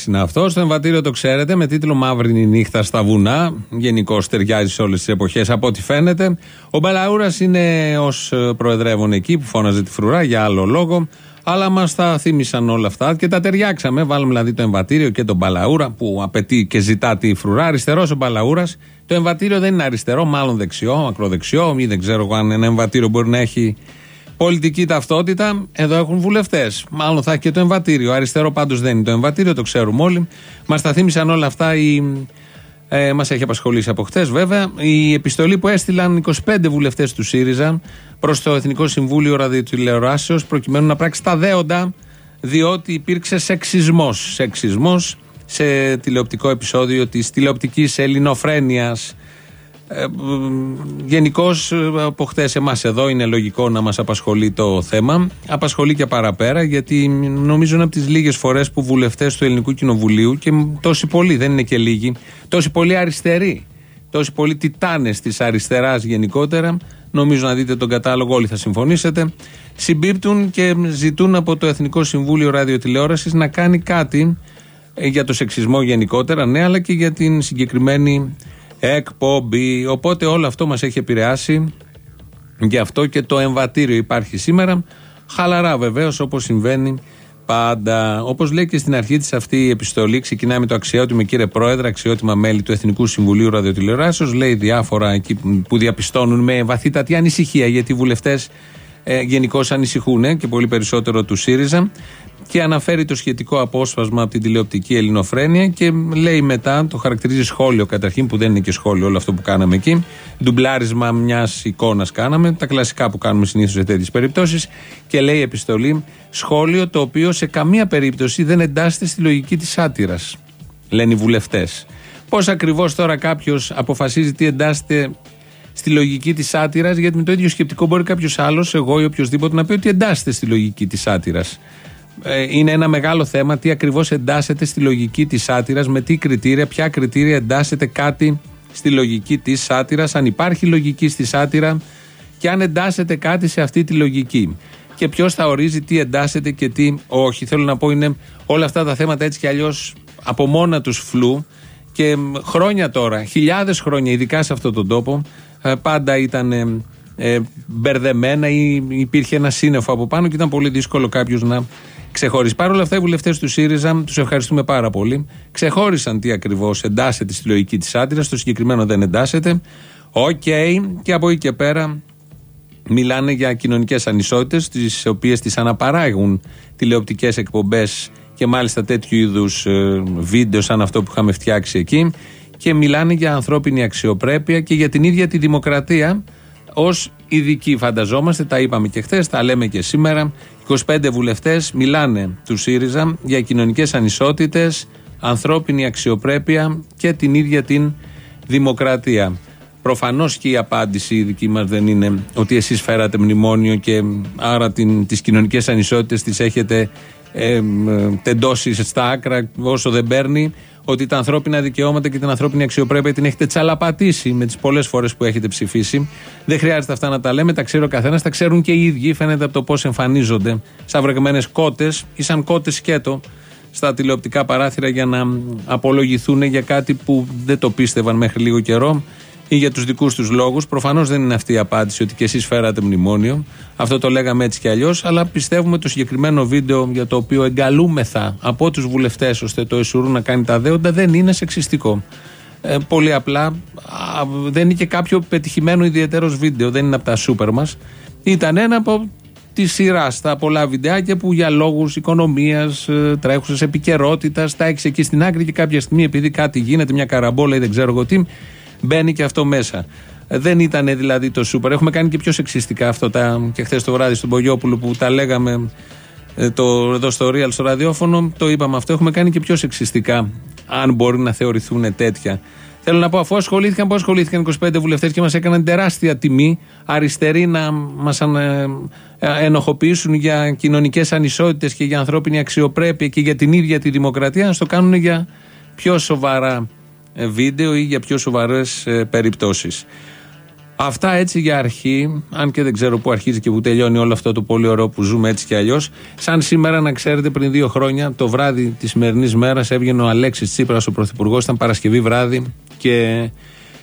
Μπαλαούρα είναι αυτός. Το εμβατήριο το ξέρετε με τίτλο Μαύρη νύχτα στα βουνά. Γενικώ ταιριάζει σε όλες τις εποχές από ό,τι φαίνεται. Ο Μπαλαούρας είναι ως προεδρεύων εκεί που φώναζε τη φρουρά για άλλο λόγο. Αλλά μας τα θύμισαν όλα αυτά και τα ταιριάξαμε. Βάλαμε δηλαδή το εμβατήριο και τον Μπαλαούρα που απαιτεί και ζητά τη φρουρά. Αριστερός ο Μπαλαούρας. Το εμβατήριο δεν είναι αριστερό, μάλλον δεξιό, ακροδεξιό, ή δεν ξέρω αν ένα εμβατήριο μπορεί να έχει πολιτική ταυτότητα. Εδώ έχουν βουλευτές. Μάλλον θα έχει και το εμβατήριο. Αριστερό πάντως δεν είναι το εμβατήριο, το ξέρουμε όλοι. Μας τα θύμισαν όλα αυτά η. Ε, Μας έχει απασχολήσει από χτε, βέβαια. Η επιστολή που έστειλαν 25 βουλευτές του ΣΥΡΙΖΑ προς το Εθνικό Συμβούλιο Ραδιοτηλεοράσεως προκειμένου να πράξει τα δέοντα, διότι υπήρξε σεξισμός. Σεξισμός σε τηλεοπτικό επεισόδιο της τηλεοπτικής ελληνοφρένειας ε, Γενικώς ε, από χτε εμάς εδώ είναι λογικό να μας απασχολεί το θέμα. Απασχολεί και παραπέρα γιατί νομίζω είναι από τις λίγες φορές που βουλευτές του Ελληνικού Κοινοβουλίου και τόσοι πολλοί, δεν είναι και λίγοι, τόσοι πολλοί αριστεροί, τόσοι πολλοί τιτάνες της αριστεράς γενικότερα, νομίζω να δείτε τον κατάλογο, όλοι θα συμφωνήσετε, συμπίπτουν και ζητούν από το Εθνικό Συμβούλιο Ραδιοτηλεόρασης να κάνει κάτι ε, για το σεξισμό γενικότερα, ναι, αλλά και για την συγκεκριμένη εκπομπή. Οπότε όλο αυτό μας έχει επηρεάσει. Γι' αυτό και το εμβατήριο υπάρχει σήμερα. Χαλαρά βεβαίως όπως συμβαίνει πάντα. Όπως λέει και στην αρχή της αυτή η επιστολή, ξεκινάει με το αξιότιμο κύριε Πρόεδρε, αξιότιμα μέλη του Εθνικού Συμβουλίου Ραδιοτηλεοράσεως. Λέει διάφορα εκεί που διαπιστώνουν με βαθύτατη ανησυχία, γιατί οι βουλευτές ε, γενικώς ανησυχούν και πολύ περισσότερο τους ΣΥΡΙΖΑ και αναφέρει το σχετικό απόσπασμα από την τηλεοπτική Ελληνοφρένεια και λέει μετά, το χαρακτηρίζει σχόλιο καταρχήν που δεν είναι και σχόλιο όλο αυτό που κάναμε εκεί. Ντουμπλάρισμα μιας εικόνας κάναμε, τα κλασικά που κάνουμε συνήθως σε τέτοιες περιπτώσεις. Και λέει επιστολή, σχόλιο το οποίο σε καμία περίπτωση δεν εντάσσεται στη λογική της άτυρα. Λένε οι βουλευτές. Πώς ακριβώς τώρα κάποιος αποφασίζει τι εντάσσεται στη λογική της άτυρα, γιατί με το ίδιο σκεπτικό μπορεί κάποιος άλλος, εγώ ή οποιοδήποτε, να πει ότι εντάσσεται στη λογική της άτυρα. Ε, είναι ένα μεγάλο θέμα τι ακριβώς εντάσσεται στη λογική της σάτυρας, με τι κριτήρια, ποια κριτήρια εντάσσεται κάτι στη λογική της σάτυρας, αν υπάρχει λογική στη σάτυρα και αν εντάσσεται κάτι σε αυτή τη λογική. Και ποιος θα ορίζει τι εντάσσεται και τι όχι. Θέλω να πω είναι όλα αυτά τα θέματα έτσι κι αλλιώς από μόνα τους φλού και χρόνια τώρα, χιλιάδες χρόνια, ειδικά σε αυτόν τον τόπο, ε, πάντα ήταν ε, μπερδεμένα ή υπήρχε ένα σύννεφο από πάνω και ήταν πολύ δύσκολο κάποιος να ξεχωρίσει. Παρ' όλα αυτά, οι βουλευτές του ΣΥΡΙΖΑ, τους ευχαριστούμε πάρα πολύ, ξεχώρισαν τι ακριβώς εντάσσεται στη λογική της άντρας, το συγκεκριμένο δεν εντάσσεται. Οκ, και από εκεί και πέρα μιλάνε για κοινωνικές ανισότητες, τις οποίες τις αναπαράγουν τηλεοπτικές εκπομπές και μάλιστα τέτοιου είδους ε, βίντεο σαν αυτό που είχαμε φτιάξει εκεί. Και μιλάνε για ανθρώπινη αξιοπρέπεια και για την ίδια τη δημοκρατία ως ειδικοί, φανταζόμαστε. Τα είπαμε και χθες, τα λέμε και σήμερα. 25 βουλευτές μιλάνε του ΣΥΡΙΖΑ για κοινωνικές ανισότητες, ανθρώπινη αξιοπρέπεια και την ίδια την δημοκρατία. Προφανώς και η απάντηση η δική μας δεν είναι ότι εσείς φέρατε μνημόνιο και άρα τις κοινωνικές ανισότητες τις έχετε ε, τεντώσει στα άκρα όσο δεν παίρνει ότι τα ανθρώπινα δικαιώματα και την ανθρώπινη αξιοπρέπεια την έχετε τσαλαπατήσει με τις πολλές φορές που έχετε ψηφίσει. Δεν χρειάζεται αυτά να τα λέμε, τα ξέρει ο καθένας, τα ξέρουν και οι ίδιοι. Φαίνεται από το πώς εμφανίζονται σαν βρεγμένες κότες ή σαν κότες σκέτο στα τηλεοπτικά παράθυρα για να απολογηθούν για κάτι που δεν το πίστευαν μέχρι λίγο καιρό ή για τους δικούς τους λόγους. Προφανώς δεν είναι αυτή η απάντηση ότι και εσείς φέρατε μνημόνιο. Αυτό το λέγαμε έτσι κι αλλιώς. Αλλά πιστεύουμε το συγκεκριμένο βίντεο για το οποίο εγκαλούμεθα από τους βουλευτές ώστε το ΕΣΟΥΡ να κάνει τα δέοντα δεν είναι σεξιστικό. Ε, πολύ απλά δεν είναι και κάποιο πετυχημένο ιδιαίτερος βίντεο. Δεν είναι από τα σούπερ μας. Ήταν ένα από τη σειράς στα πολλά βιντεάκια που για λόγους οικονομίας, ε, τρέχουσα επικαιρότητας, τα έχεις εκεί στην άκρη και κάποια στιγμή επειδή κάτι γίνεται, μια καραμπόλα ή δεν ξέρω εγώ τι, Μπαίνει και αυτό μέσα. Δεν ήταν δηλαδή το σούπερ. Έχουμε κάνει και πιο σεξιστικά αυτό τα, και χθες το βράδυ στον Πογιόπουλο που τα λέγαμε ε, το, εδώ στο Real στο ραδιόφωνο. Το είπαμε αυτό. Έχουμε κάνει και πιο σεξιστικά, αν μπορεί να θεωρηθούν τέτοια. Θέλω να πω, αφού ασχολήθηκαν, πώ ασχολήθηκαν 25 βουλευτές και μας έκαναν τεράστια τιμή αριστεροί να μας ε, ε, ενοχοποιήσουν για κοινωνικές ανισότητες και για ανθρώπινη αξιοπρέπεια και για την ίδια τη δημοκρατία, να το κάνουν για πιο σοβαρά ε, βίντεο ή για πιο σοβαρές ε, περιπτώσεις. Αυτά έτσι για αρχή, αν και δεν ξέρω πού αρχίζει και πού τελειώνει όλο αυτό το πολύ ωραίο που ζούμε έτσι κι αλλιώς. Σαν σήμερα, να ξέρετε, πριν δύο χρόνια, το βράδυ της σημερινής μέρας, έβγαινε ο Αλέξης Τσίπρας, ο Πρωθυπουργός, ήταν Παρασκευή βράδυ και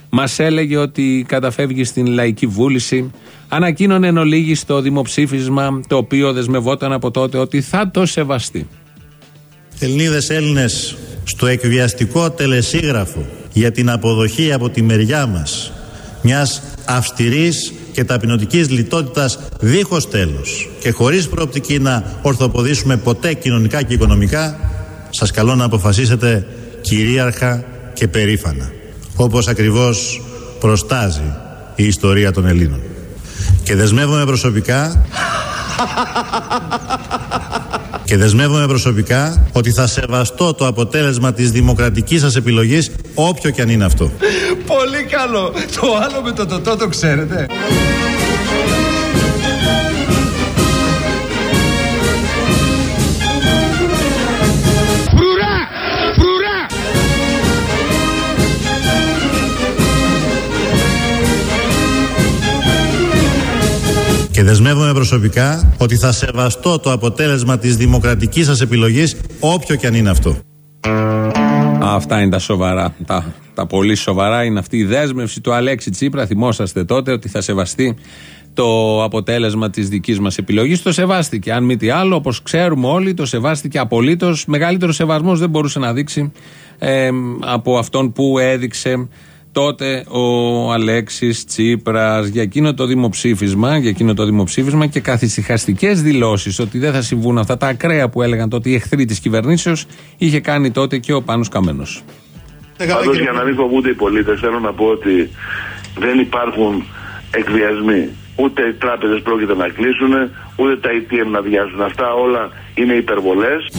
μας έλεγε ότι καταφεύγει στην λαϊκή βούληση. Ανακοίνωνε εν ολίγη στο δημοψήφισμα, το οποίο δεσμευόταν από τότε ότι θα το σεβαστεί. Ελληνίδες Έλληνες, στο εκβιαστικό τελεσίγραφο για την αποδοχή από τη μεριά μας μιας αυστηρής και ταπεινωτικής λιτότητας δίχως τέλος και χωρίς προοπτική να ορθοποδήσουμε ποτέ κοινωνικά και οικονομικά σας καλώ να αποφασίσετε κυρίαρχα και περήφανα όπως ακριβώς προστάζει η ιστορία των Ελλήνων. Και δεσμεύομαι προσωπικά και δεσμεύομαι προσωπικά ότι θα σεβαστώ το αποτέλεσμα της δημοκρατικής σας επιλογής όποιο και αν είναι αυτό. Πολύ καλό. Το άλλο με το τοτό το ξέρετε. Και δεσμεύομαι προσωπικά ότι θα σεβαστώ το αποτέλεσμα της δημοκρατικής σας επιλογής όποιο και αν είναι αυτό. Αυτά είναι τα σοβαρά. Τα, τα πολύ σοβαρά είναι αυτή η δέσμευση του Αλέξη Τσίπρα. Θυμόσαστε τότε ότι θα σεβαστεί το αποτέλεσμα της δικής μας επιλογής. Το σεβάστηκε. Αν μη τι άλλο, όπως ξέρουμε όλοι, το σεβάστηκε απολύτως. Μεγαλύτερο σεβασμός δεν μπορούσε να δείξει ε, από αυτόν που έδειξε τότε ο Αλέξης Τσίπρας για εκείνο το δημοψήφισμα, για εκείνο το δημοψήφισμα και καθησυχαστικές δηλώσεις ότι δεν θα συμβούν αυτά τα ακραία που έλεγαν τότε οι εχθροί της κυβερνήσεως, είχε κάνει τότε και ο Πάνος Καμένος. Πάντως για να μην φοβούνται οι πολίτες, θέλω να πω ότι δεν υπάρχουν εκβιασμοί. Ούτε οι τράπεζες πρόκειται να κλείσουν, ούτε τα ATM να βιάζουν. Αυτά όλα είναι υπερβολές.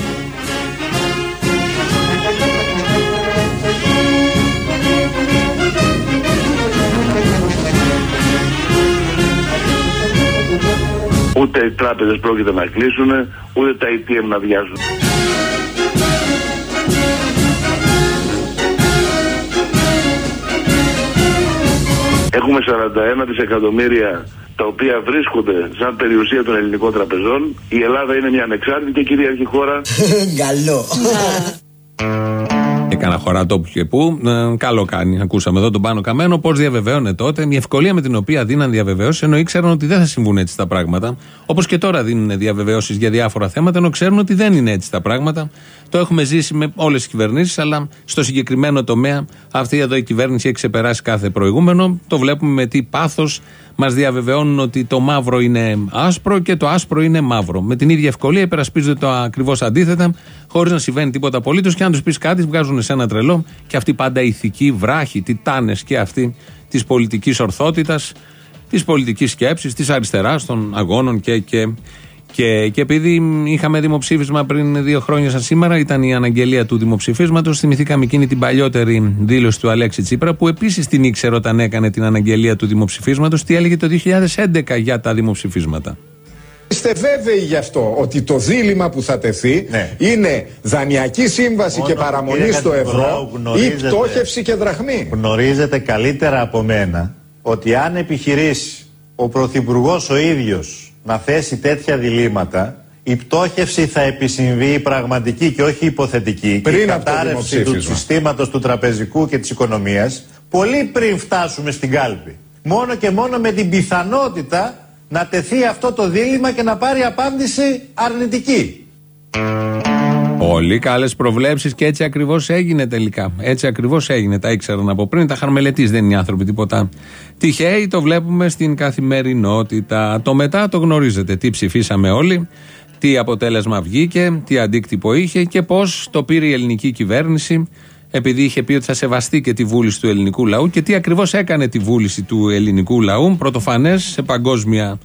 Ούτε οι τράπεζες πρόκειται να κλείσουν, ούτε τα ATM να βιάζουν. Έχουμε 41 δισεκατομμύρια τα οποία βρίσκονται σαν περιουσία των ελληνικών τραπεζών. Η Ελλάδα είναι μια ανεξάρτητη και κυρίαρχη χώρα. Καλό. Έκανα χωρά τόπου και πού. Ε, καλό κάνει. Ακούσαμε εδώ τον Πάνο Καμένο πώς διαβεβαίωνε τότε. Μια ευκολία με την οποία δίναν διαβεβαίωση ενώ ήξεραν ότι δεν θα συμβούν έτσι τα πράγματα. Όπως και τώρα δίνουν διαβεβαίωσει για διάφορα θέματα ενώ ξέρουν ότι δεν είναι έτσι τα πράγματα. Το έχουμε ζήσει με όλες τις κυβερνήσεις, αλλά στο συγκεκριμένο τομέα αυτή εδώ η κυβέρνηση έχει ξεπεράσει κάθε προηγούμενο. Το βλέπουμε με τι πάθος μας διαβεβαιώνουν ότι το μαύρο είναι άσπρο και το άσπρο είναι μαύρο. Με την ίδια ευκολία υπερασπίζονται το ακριβώς αντίθετα, χωρίς να συμβαίνει τίποτα απολύτως και αν τους πεις κάτι, βγάζουν σε ένα τρελό και αυτή πάντα ηθική, βράχη, τιτάνες και αυτή της πολιτικής ορθότητας, της πολιτικής σκέψης, της αριστεράς, των αγώνων και, και και, και επειδή είχαμε δημοψήφισμα πριν δύο χρόνια σαν σήμερα, ήταν η αναγγελία του δημοψηφίσματος. Θυμηθήκαμε εκείνη την παλιότερη δήλωση του Αλέξη Τσίπρα, που επίσης την ήξερε όταν έκανε την αναγγελία του δημοψηφίσματος, τι έλεγε το 2011 για τα δημοψηφίσματα. Είστε βέβαιοι γι' αυτό ότι το δίλημα που θα τεθεί ναι. είναι δανειακή σύμβαση και παραμονή στο ευρώ ή πτώχευση και δραχμή; Γνωρίζετε καλύτερα από μένα ότι αν επιχειρήσει ο Πρωθυπουργός ο ίδιος να θέσει τέτοια διλήμματα, η πτώχευση θα επισυμβεί πραγματική και όχι υποθετική. Πριν η κατάρρευση του συστήματος του τραπεζικού και της οικονομίας, πολύ πριν φτάσουμε στην κάλπη. Μόνο και μόνο με την πιθανότητα να τεθεί αυτό το δίλημα και να πάρει απάντηση αρνητική. Πολύ καλές προβλέψεις και έτσι ακριβώς έγινε τελικά. Έτσι ακριβώς έγινε. Τα ήξεραν από πριν, τα είχαν μελετήσει. Δεν είναι οι άνθρωποι τίποτα τυχαίοι. Το βλέπουμε στην καθημερινότητα. Το μετά το γνωρίζετε. Τι ψηφίσαμε όλοι, τι αποτέλεσμα βγήκε, τι αντίκτυπο είχε και πώς το πήρε η ελληνική κυβέρνηση επειδή είχε πει ότι θα σεβαστεί και τη βούληση του ελληνικού λαού και τι ακριβώς έκανε τη βούληση του ελληνικού λαού. Πρωτοφανές σε παγκόσμια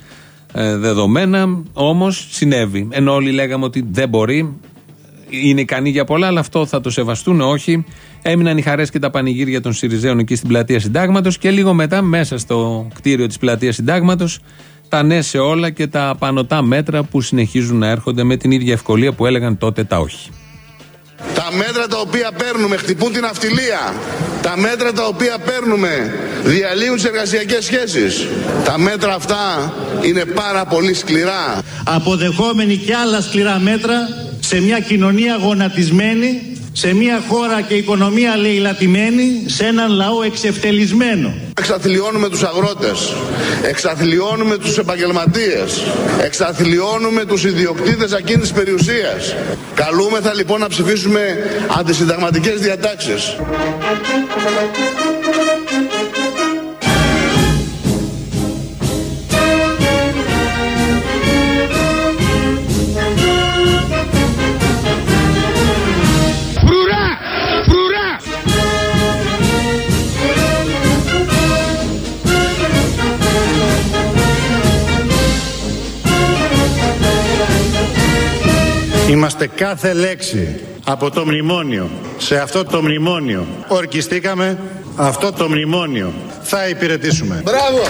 ε, δεδομένα, όμως συνέβη. Ενώ όλοι λέγαμε ότι δεν μπορεί, είναι ικανοί για πολλά, αλλά αυτό θα το σεβαστούν, όχι. Έμειναν οι χαρές και τα πανηγύρια των Σιριζέων εκεί στην πλατεία Συντάγματος και λίγο μετά, μέσα στο κτίριο της πλατείας Συντάγματος, τα ναι σε όλα και τα πανωτά μέτρα που συνεχίζουν να έρχονται με την ίδια ευκολία που έλεγαν τότε τα όχι. Τα μέτρα τα οποία παίρνουμε χτυπούν την αυτιλία. Τα μέτρα τα οποία παίρνουμε διαλύουν τις εργασιακές σχέσεις. Τα μέτρα αυτά είναι πάρα πολύ σκληρά. Αποδεχόμενοι και άλλα σκληρά μέτρα σε μια κοινωνία γονατισμένη σε μια χώρα και οικονομία λαιλατημένη, σε έναν λαό εξευτελισμένο. Εξαθλιώνουμε τους αγρότες, εξαθλιώνουμε τους επαγγελματίες, εξαθλιώνουμε τους ιδιοκτήτες εκείνης της περιουσίας. Καλούμεθα λοιπόν να ψηφίσουμε αντισυνταγματικές διατάξεις. Είμαστε κάθε λέξη από το μνημόνιο. Σε αυτό το μνημόνιο ορκιστήκαμε, αυτό το μνημόνιο θα υπηρετήσουμε. Μπράβο!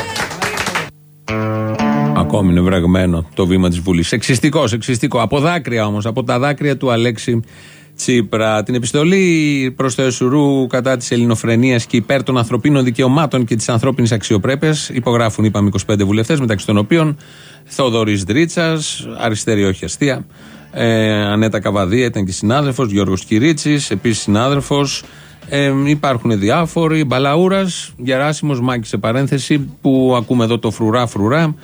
Ακόμη είναι βραγμένο το βήμα της Βουλής. Εξιστικός, εξιστικό. Από δάκρυα όμως, από τα δάκρυα του Αλέξη Τσίπρα. Την επιστολή προς το Εσουρού κατά της ελληνοφρενεία και υπέρ των ανθρωπίνων δικαιωμάτων και της ανθρώπινης αξιοπρέπειας υπογράφουν, είπαμε, 25 βουλευτές, μεταξύ των οποίων Θόδωρη Δρίτσας, αριστερή όχι αστεία, ε, Ανέτα Καβαδία ήταν και συνάδελφος, Γιώργος Κυρίτσι, επίσης συνάδελφος. Ε, υπάρχουν διάφοροι. Μπαλαούρας, Γεράσιμος Μάκης σε παρένθεση, που ακούμε εδώ το φρουρά φρουρά.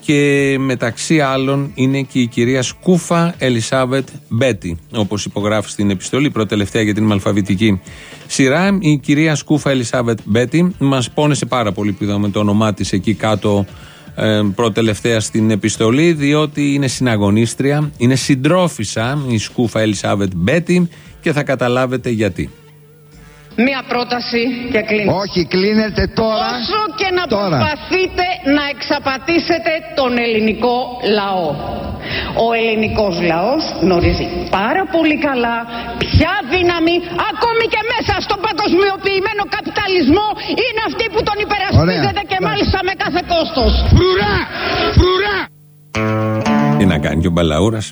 Και μεταξύ άλλων είναι και η κυρία Σκούφα Ελισάβετ Μπέτη, όπως υπογράφει στην επιστολή, προτελευταία για την αλφαβητική σειρά. Η κυρία Σκούφα Ελισάβετ Μπέτη μας πόνεσε πάρα πολύ που είδαμε το όνομά της εκεί κάτω ε, προτελευταία στην επιστολή, διότι είναι συναγωνίστρια, είναι συντρόφισσα η Σκούφα Ελισάβετ Μπέτη και θα καταλάβετε γιατί. Μία πρόταση και κλείνω. Όχι, κλείνετε τώρα. Όσο και να τώρα. προσπαθείτε να εξαπατήσετε τον ελληνικό λαό. Ο ελληνικός λαός γνωρίζει πάρα πολύ καλά ποια δύναμη ακόμη και μέσα στον παγκοσμιοποιημένο καπιταλισμό είναι αυτή που τον υπερασπίζεται και μάλιστα με κάθε κόστος. Φρουρά! Φρουρά! Τι να κάνει και ο Μπαλαούρας;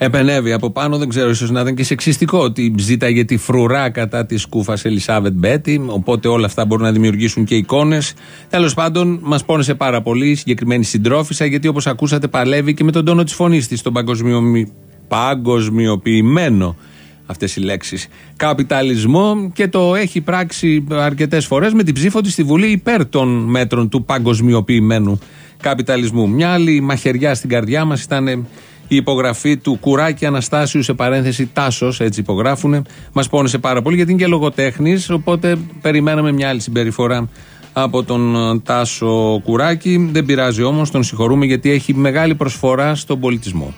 Επενεύει από πάνω, δεν ξέρω, ίσως να ήταν και σεξιστικό ότι ζήταγε τη φρουρά κατά της κούφας Ελισάβετ Μπέτη. Οπότε όλα αυτά μπορούν να δημιουργήσουν και εικόνες. Τέλος πάντων, μας πόνεσε πάρα πολύ η συγκεκριμένη συντρόφισσα, γιατί όπως ακούσατε, παλεύει και με τον τόνο της φωνής της, τον παγκοσμιομη... παγκοσμιοποιημένο αυτές οι λέξεις. Καπιταλισμό και το έχει πράξει αρκετές φορές με την ψήφο της στη Βουλή υπέρ των μέτρων του παγκοσμιοποιημένου καπιταλισμού. Μια άλλη μαχαιριά στην καρδιά μας ήταν η υπογραφή του Κουράκη Αναστάσιου σε παρένθεση Τάσος, έτσι υπογράφουν. Μας πόνεσε πάρα πολύ γιατί είναι και λογοτέχνης, οπότε περιμέναμε μια άλλη συμπεριφορά από τον ε, Τάσο Κουράκη. Δεν πειράζει όμως, τον συγχωρούμε γιατί έχει μεγάλη προσφορά στον πολιτισμό.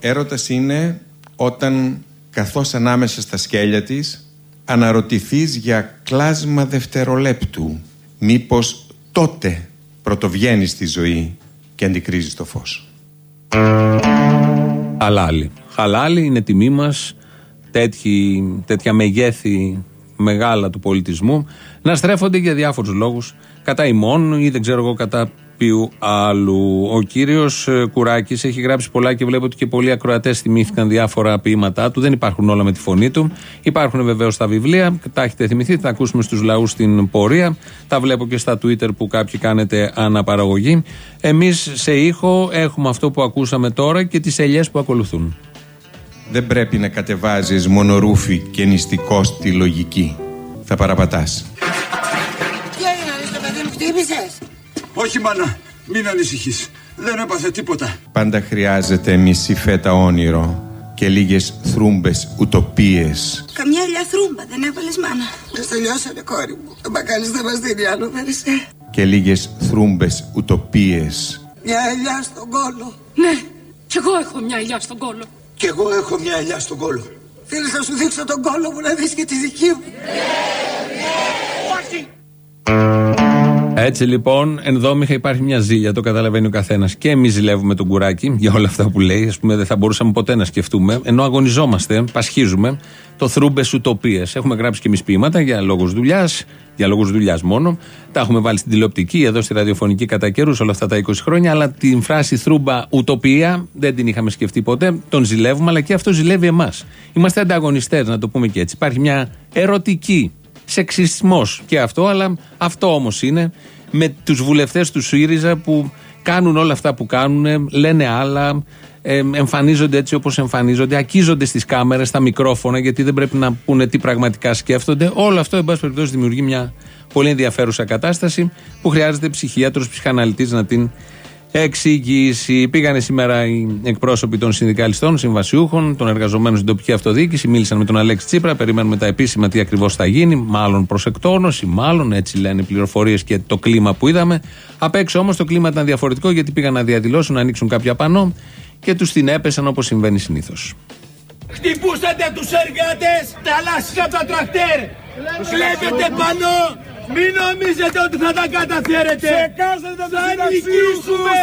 Έρωτας είναι όταν καθώς ανάμεσα στα σκέλια της αναρωτηθείς για κλάσμα δευτερολέπτου μήπως τότε πρωτοβγαίνεις στη ζωή και αντικρίζεις το φως. Χαλάλη. Χαλάλη είναι τιμή μας τέτοια μεγέθη μεγάλα του πολιτισμού να στρέφονται για διάφορους λόγους κατά ημών ή δεν ξέρω εγώ κατά ποιου άλλου. Ο κύριος Κουράκης έχει γράψει πολλά και βλέπω ότι και πολλοί ακροατές θυμήθηκαν διάφορα ποίηματά του. Δεν υπάρχουν όλα με τη φωνή του. Υπάρχουν βεβαίως στα βιβλία. Τα έχετε θυμηθεί, θα τα ακούσουμε στους λαούς στην πορεία. Τα βλέπω και στα Twitter που κάποιοι κάνετε αναπαραγωγή. Εμείς σε ήχο έχουμε αυτό που ακούσαμε τώρα και τις ελιές που ακολουθούν. Δεν πρέπει να κατεβάζεις μονορούφι και νηστικό στη λογική. Θα παραπατάς. Τι έγινε, ρε παιδί μου, χτύπησες; Όχι μάνα, μην ανησυχείς. Δεν έπαθε τίποτα. Πάντα χρειάζεται μισή φέτα όνειρο και λίγες θρούμπες ουτοπίες. Καμιά ελιά θρούμπα δεν έβαλες μάνα. Δεν τελειώσανε κόρη μου. Ο μπακάλις δεν μας δίνει άλλο, βέρισε. Και λίγες θρούμπες ουτοπίες. Μια ελιά στον κόλο. Ναι, κι εγώ έχω μια ελιά στον κόλο. Κι εγώ έχω μια ελιά στον κόλο. Θέλεις να σου δείξω τον κόλο μου να δεις και τη δική μου. Έτσι λοιπόν, ενδόμηχα υπάρχει μια ζήλια, το καταλαβαίνει ο καθένας. Και εμείς ζηλεύουμε τον κουράκι για όλα αυτά που λέει. Α πούμε, δεν θα μπορούσαμε ποτέ να σκεφτούμε, ενώ αγωνιζόμαστε, πασχίζουμε το θρούμπες ουτοπίες. Έχουμε γράψει και εμείς ποίηματα για λόγους δουλειάς, για λόγους δουλειάς μόνο. Τα έχουμε βάλει στην τηλεοπτική, εδώ στη ραδιοφωνική κατά καιρούς όλα αυτά τα 20 χρόνια. Αλλά την φράση θρούμπα ουτοπία δεν την είχαμε σκεφτεί ποτέ. Τον ζηλεύουμε, αλλά και αυτό ζηλεύει εμάς. Είμαστε ανταγωνιστές, να το πούμε και έτσι. Υπάρχει μια ερωτική Σεξισμός και αυτό, αλλά αυτό όμως είναι με τους βουλευτές του ΣΥΡΙΖΑ που κάνουν όλα αυτά που κάνουν, λένε άλλα, εμφανίζονται έτσι όπως εμφανίζονται, ακίζονται στις κάμερες, στα μικρόφωνα, γιατί δεν πρέπει να πούνε τι πραγματικά σκέφτονται. Όλο αυτό, εν πάση περιπτώσει, δημιουργεί μια πολύ ενδιαφέρουσα κατάσταση που χρειάζεται ψυχίατρος, ψυχαναλυτής να την εξηγήσει. Πήγανε σήμερα οι εκπρόσωποι των συνδικαλιστών, συμβασιούχων, των εργαζομένων στην τοπική αυτοδιοίκηση, μίλησαν με τον Αλέξη Τσίπρα. Περιμένουμε τα επίσημα τι ακριβώς θα γίνει. Μάλλον προς εκτόνωση, μάλλον έτσι λένε οι πληροφορίες και το κλίμα που είδαμε. Απ' έξω όμως το κλίμα ήταν διαφορετικό γιατί πήγαν να διαδηλώσουν, να ανοίξουν κάποια πανό και τους την έπεσαν όπως συμβαίνει συνήθως. Χτυπούσατε τους εργάτες, τα τα τρακτέρ. Βλέπετε πάνω μην νομίζετε ότι θα τα καταφέρετε. Θα νικήσουμε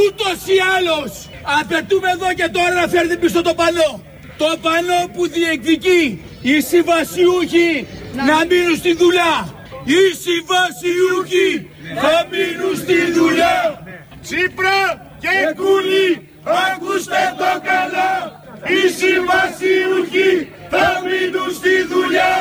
ούτως ή άλλως. Απαιτούμε εδώ και τώρα να φέρετε πίσω το πανό. Το πανό που διεκδικεί οι συμβασιούχοι να μείνουν στη δουλειά. Οι συμβασιούχοι θα μείνουν στη δουλειά. Τσίπρα και κούλι, ακούστε το καλά. Οι συμβασιούχοι θα μείνουν στη δουλειά.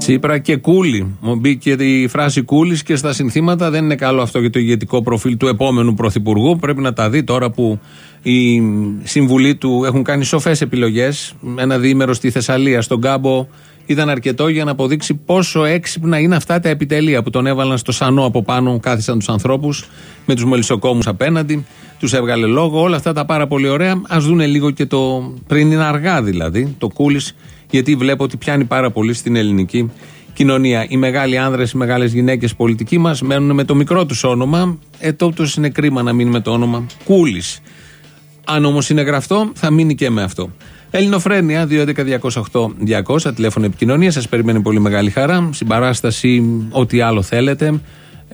Τσίπρα και Κούλη. Μου μπήκε η φράση Κούλη και στα συνθήματα. Δεν είναι καλό αυτό για το ηγετικό προφίλ του επόμενου πρωθυπουργού. Πρέπει να τα δει τώρα που οι συμβουλοί του έχουν κάνει σοφές επιλογές. Ένα διήμερο στη Θεσσαλία, στον Κάμπο, ήταν αρκετό για να αποδείξει πόσο έξυπνα είναι αυτά τα επιτελεία που τον έβαλαν στο σανό από πάνω, κάθισαν τους ανθρώπους με τους μελισσοκόμου απέναντι, τους έβγαλε λόγο. Όλα αυτά τα πάρα πολύ ωραία. Α δούνε λίγο και το πριν είναι αργά δηλαδή, το Κούλη γιατί βλέπω ότι πιάνει πάρα πολύ στην ελληνική κοινωνία. Οι μεγάλοι άνδρες, οι μεγάλες γυναίκες πολιτικοί μας μένουν με το μικρό τους όνομα. Ε, τότε είναι κρίμα να μείνει με το όνομα Κούλης. Αν όμως είναι γραφτό, θα μείνει και με αυτό. Ελληνοφρένεια 211-208-200, τηλέφωνο επικοινωνίας. Σας περιμένει πολύ μεγάλη χαρά. Συμπαράσταση, ό,τι άλλο θέλετε.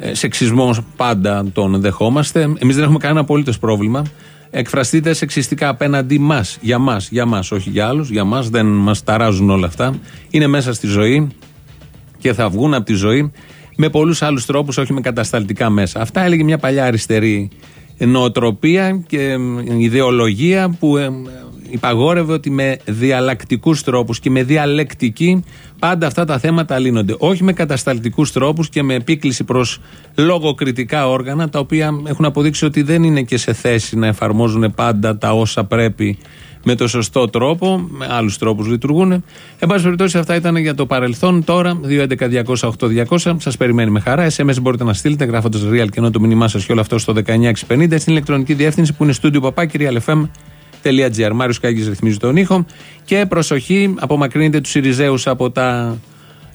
Ε, σεξισμός πάντα τον δεχόμαστε. Εμείς δεν έχουμε κανένα απολύτως πρόβλημα εκφραστείτε σεξιστικά απέναντί μας, για μας, για μας, όχι για άλλους, για μας, δεν μας ταράζουν όλα αυτά. Είναι μέσα στη ζωή και θα βγουν από τη ζωή με πολλούς άλλους τρόπους, όχι με κατασταλτικά μέσα. Αυτά έλεγε μια παλιά αριστερή νοοτροπία και ιδεολογία που ε, υπαγόρευε ότι με διαλλακτικούς τρόπους και με διαλεκτική πάντα αυτά τα θέματα λύνονται. Όχι με κατασταλτικούς τρόπους και με επίκληση προς λογοκριτικά όργανα, τα οποία έχουν αποδείξει ότι δεν είναι και σε θέση να εφαρμόζουν πάντα τα όσα πρέπει με το σωστό τρόπο, με άλλους τρόπους λειτουργούν. Εν πάση περιπτώσει, αυτά ήταν για το παρελθόν. Τώρα, 211-208-200, σας περιμένει με χαρά. SMS μπορείτε να στείλετε γράφοντας real και ενώ το μήνυμά σας και όλο αυτό στο 19650 στην ηλεκτρονική διεύθυνση που είναι στούντιο παπάκυριαλεφm Μάριο Μάριος Κάκης ρυθμίζει τον ήχο. Και προσοχή, απομακρύνετε τους Ιριζέους από τα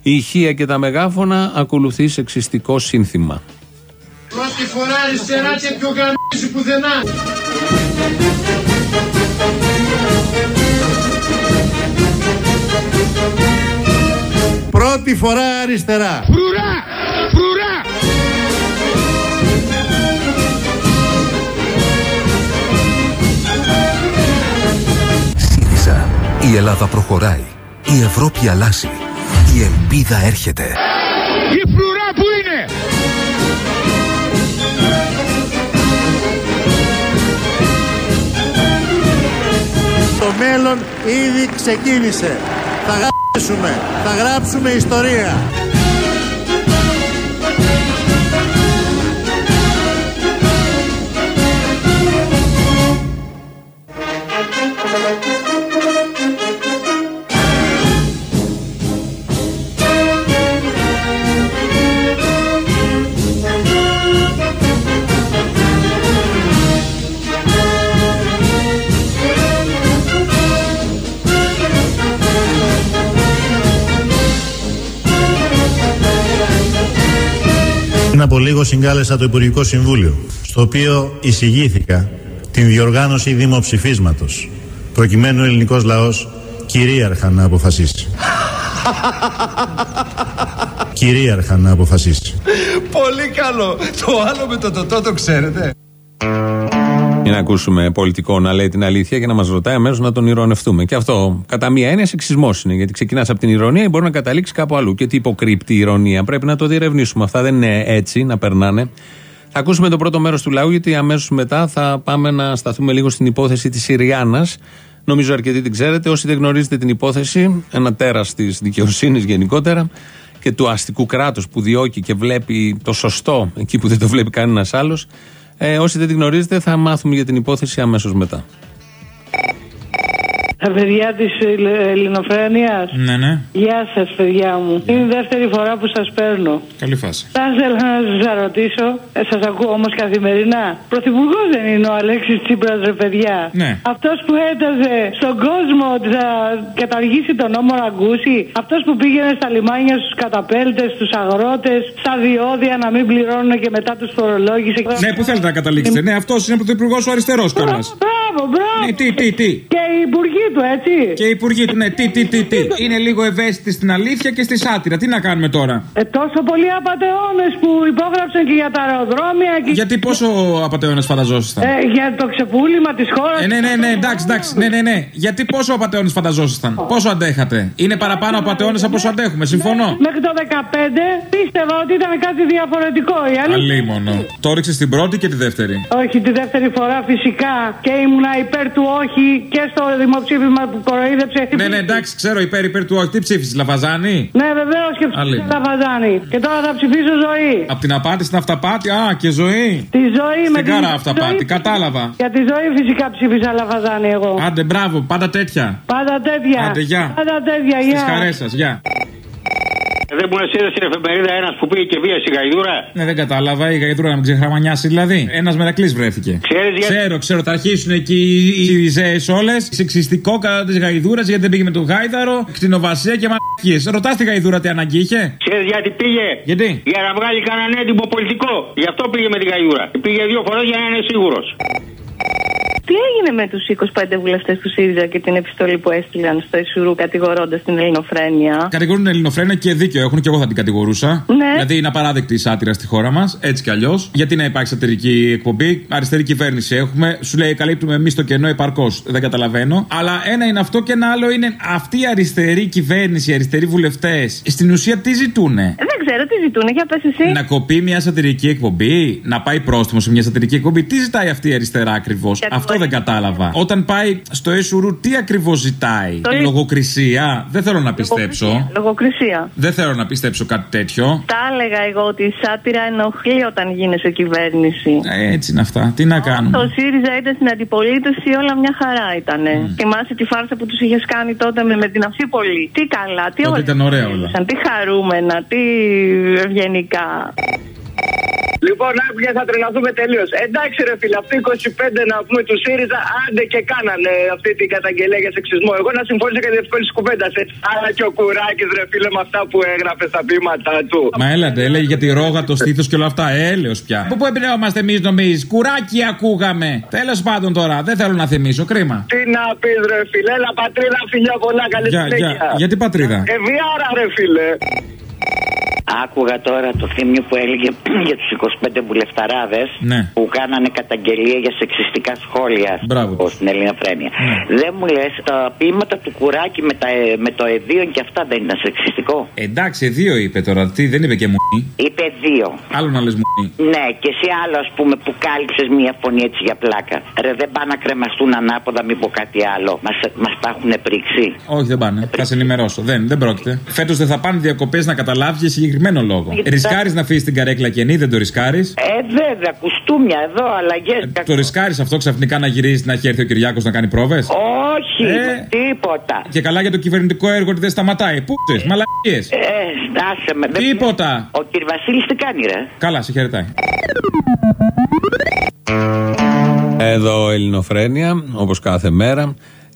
ηχεία και τα μεγάφωνα. Ακολουθεί σεξιστικό σύνθημα. Πρώτη φορά αριστερά και πιο γαμίση πουθενά. Πρώτη φορά αριστερά. Φρουρά! Φρουρά! Η Ελλάδα προχωράει. Η Ευρώπη αλλάζει. Η ελπίδα έρχεται. Η φρουρά που είναι! Το μέλλον ήδη ξεκίνησε. Θα γράψουμε, θα γράψουμε ιστορία. Από λίγο συγκάλεσα το Υπουργικό Συμβούλιο, στο οποίο εισηγήθηκα την διοργάνωση δημοψηφίσματος, προκειμένου ο ελληνικός λαός κυρίαρχα να αποφασίσει. κυρίαρχα να αποφασίσει. Πολύ καλό. Το άλλο με το τοτό το ξέρετε. Μην ακούσουμε πολιτικό να λέει την αλήθεια και να μας ρωτάει αμέσως να τον ηρωνευτούμε. Και αυτό κατά μία έννοια σεξισμός είναι. Γιατί ξεκινάς από την ηρωνία και μπορεί να καταλήξεις κάπου αλλού. Και τι υποκρύπτει η ηρωνία. Πρέπει να το διερευνήσουμε. Αυτά δεν είναι έτσι να περνάνε. Θα ακούσουμε το πρώτο μέρος του λαού, γιατί αμέσως μετά θα πάμε να σταθούμε λίγο στην υπόθεση της Συριάννα. Νομίζω αρκετοί την ξέρετε. Όσοι δεν γνωρίζετε την υπόθεση, ένα τέρας της δικαιοσύνης γενικότερα και του αστικού κράτους που διώκει και βλέπει το σωστό εκεί που δεν το βλέπει κανένας άλλος. Ε, όσοι δεν την γνωρίζετε, θα μάθουμε για την υπόθεση αμέσως μετά. Τα παιδιά της Ελληνοφρένειας. Ναι, ναι. Γεια σας, παιδιά μου. Είναι η δεύτερη φορά που σας παίρνω. Καλή φάση. Θα ήθελα να σας ρωτήσω, σας ακούω όμως καθημερινά. Πρωθυπουργός δεν είναι ο Αλέξης Τσίπρας, ρε παιδιά. Ναι. Αυτός που έταζε στον κόσμο ότι θα καταργήσει τον νόμο Ραγκούση. Αυτός που πήγαινε στα λιμάνια στους καταπέλτες, στους αγρότες, στα διόδια να μην πληρώνουν και μετά τους φορολόγησε. Ναι, πού θέλετε να καταλήξετε. Ναι, αυτός είναι πρωθυπουργός ο αριστερός κιόλας. Μπράβο, μπράβο. Ναι, τι, τι, τι. Και οι υπουργοί του, έτσι. Και οι υπουργοί του, ναι, τι, τι, τι, τι. Είναι λίγο ευαίσθητοι στην αλήθεια και στη σάτυρα. Τι να κάνουμε τώρα; Ε, τόσο πολλοί απαταιώνες που υπόγραψαν και για τα αεροδρόμια. Και... Γιατί πόσο απαταιώνες φανταζόσασταν; Ε, για το ξεπούλημα της χώρας. Ε, ναι, ναι, ναι, εντάξει, εντάξει. Ναι, ναι, ναι. Γιατί πόσο απαταιώνες φανταζόσασταν; Πόσο αντέχατε; Είναι παραπάνω απαταιώνες από όσο αντέχουμε. Συμφωνώ. Μέχρι το 15 πίστευα ότι ήταν κάτι διαφορετικό. Η αλήθεια. Αλίμονο. Το ρίξε την πρώτη και τη δεύτερη. Όχι, τη δεύτερη φορά φυσικά και ήμουνα υπέρ του όχι και στο δημοψήφισμα που κοροϊδέψε. Ναι, ναι, εντάξει, ξέρω υπέρ υπέρ του όχι. Τι ψήφισες, Λαφαζάνη; Ναι, βεβαίως και ψήφισα Λαφαζάνη. Και τώρα θα ψηφίσω Ζωή. Από την απάτη στην αυταπάτη, α, και ζωή. Τη ζωή Στην με την κάρα αυταπάτη, κατάλαβα. Για τη ζωή φυσικά ψήφισα Λαφαζάνη εγώ. Άντε, μπράβο, πάντα τέτοια. Πάντα τέτοια. Άντε, γεια. Πάντα τέτοια, Στις γεια. χαρές σας, γεια. Δεν μου εσύ στην εφημερίδα ένας που πήγε και βίασε η γαϊδούρα. Ναι, δεν κατάλαβα. Η γαϊδούρα να μην ξεχαρμανιάσει δηλαδή. Ένας μερακλής βρέθηκε. Ξέρεις γιατί- Ξέρω, ξέρω. Θα αρχίσουν εκεί οι Ριζέε όλες. Σεξιστικό κατά της γαϊδούρας γιατί δεν πήγε με τον Γάιδαρο. Κτηνοβασία και μαλακίες. Ρωτάς τη γαϊδούρα τι ανάγκη είχε; Ξέρεις γιατί πήγε; Γιατί; Για να βγάλει κανέναν έντυπο πολιτικό. Γι' αυτό πήγε με τη γαϊδούρα. Πήγε δύο φορές για να είναι σίγουρος. Τι έγινε με τους 25 βουλευτές του ΣΥΡΙΖΑ και την επιστολή που έστειλαν στο Ισουρού κατηγορώντας την ελληνοφρένεια; Κατηγορούν την Ελληνοφρένα και δίκιο έχουν και εγώ θα την κατηγορούσα. Ναι. Δηλαδή είναι απαράδεκτη η σάτυρα στη χώρα μας, έτσι κι αλλιώς. Γιατί να υπάρχει σατυρική εκπομπή, αριστερή κυβέρνηση έχουμε. Σου λέει καλύπτουμε εμείς το κενό επαρκώς. Δεν καταλαβαίνω. Αλλά ένα είναι αυτό και ένα άλλο είναι αυτή η αριστερή κυβέρνηση, οι αριστεροί βουλευτές. Στην ουσία τι ζητούνε; Δεν ξέρω τι ζητούν, για πες εσύ. Να κοπεί μια σατυρική εκπομπή, να πάει πρόστιμο σε μια σατυρική εκπομπή. Τι ζητάει αυτή η αριστερά ακριβώς; Αυτό δεν κατάλαβα. Όταν πάει στο Έσουρου, τι ακριβώς ζητάει; Το- Λογοκρισία; Δεν θέλω να πιστέψω. Λογοκρισία. Δεν θέλω να πιστέψω κάτι τέτοιο. Τα έλεγα εγώ ότι η σάτυρα ενοχλεί όταν γίνεσαι κυβέρνηση. Ε, Έτσι είναι αυτά. Τι να Το κάνουμε; ΣΥΡΙΖΑ ήταν στην αντιπολίτευση, όλα μια χαρά ήταν. Θυμάσαι τη φάρσα που τους είχες κάνει τότε με, με την Αυσίπολη; Τι καλά, τι Τότε όλα. ήταν ωραία όλα. Σαν, Τι χαρούμενα, τι ευγενικά. Λοιπόν, άκουγε θα τρελαθούμε τελείως. Εντάξει, ρε φίλε, αυτοί 25 να πούμε του ΣΥΡΙΖΑ, άντε και κάνανε αυτή την καταγγελία για σεξισμό. Εγώ να συμφωνήσω για τη διευκόλυνση κουβέντας. Αλλά και ο Κουράκης, ρε φίλε, με αυτά που έγραφε στα ποίηματά του. Μα έλατε, έλεγε για τη ρόγα, το στήθος και όλα αυτά. Έλεος πια. Από πού εμπνεόμαστε εμείς, νομίζεις; Κουράκι ακούγαμε. Τέλος πάντων τώρα, δεν θέλω να θυμίσω. Κρίμα. Τι να πεις, ρε φίλε, έλα πατρίδα, φιλιά πολλά, καλή Για, συνέχεια. για, γιατί πατρίδα; Ε, βιάρα, ρε φίλε. Άκουγα τώρα το θύμιο που έλεγε για τους 25 βουλευταράδες Ναι. που κάνανε καταγγελία για σεξιστικά σχόλια Μπράβο. στο- στην Ελληνοφρένεια. Δεν μου λες, τα ποίηματα του κουράκι με, τα, ε, με το εδίον και αυτά δεν ήταν σεξιστικό; Εντάξει, δύο είπε τώρα. Τι, δεν είπε και μου. Είπε δύο. Άλλο να λες μου. Ναι, και εσύ άλλο ας πούμε που κάλυψες μία φωνή έτσι για πλάκα. Ρε δεν πάνε να κρεμαστούν ανάποδα, μην πω κάτι άλλο. Μας μας τα έχουν πρίξει. Όχι, δεν πάνε. Θα σε ενημερώσω. Δεν, δεν πρόκειται. Φέτος δεν θα πάνε διακοπές να καταλάβει για συγκεκριμένο λόγο. Γιατί Ρισκάρεις να αφήσεις την καρέκλα κενή, δεν το ρισκάρεις; Ε, βέβαια, κουστούμια εδώ, αλλαγές. Το ρισκάρεις αυτό ξαφνικά να γυρίσει να έχει έρθει ο Κυριάκος να κάνει πρόβες; Όχι, Ε. τίποτα. Και καλά για το κυβερνητικό έργο ότι δεν σταματάει. Πού τε, μαλακίες. Ε, άσε με. δεν- Τίποτα. Ο κ. Βασίλης τι κάνει, ρε; Καλά, σε χαιρετάει. Εδώ Ελληνοφρένια, όπως κάθε μέρα.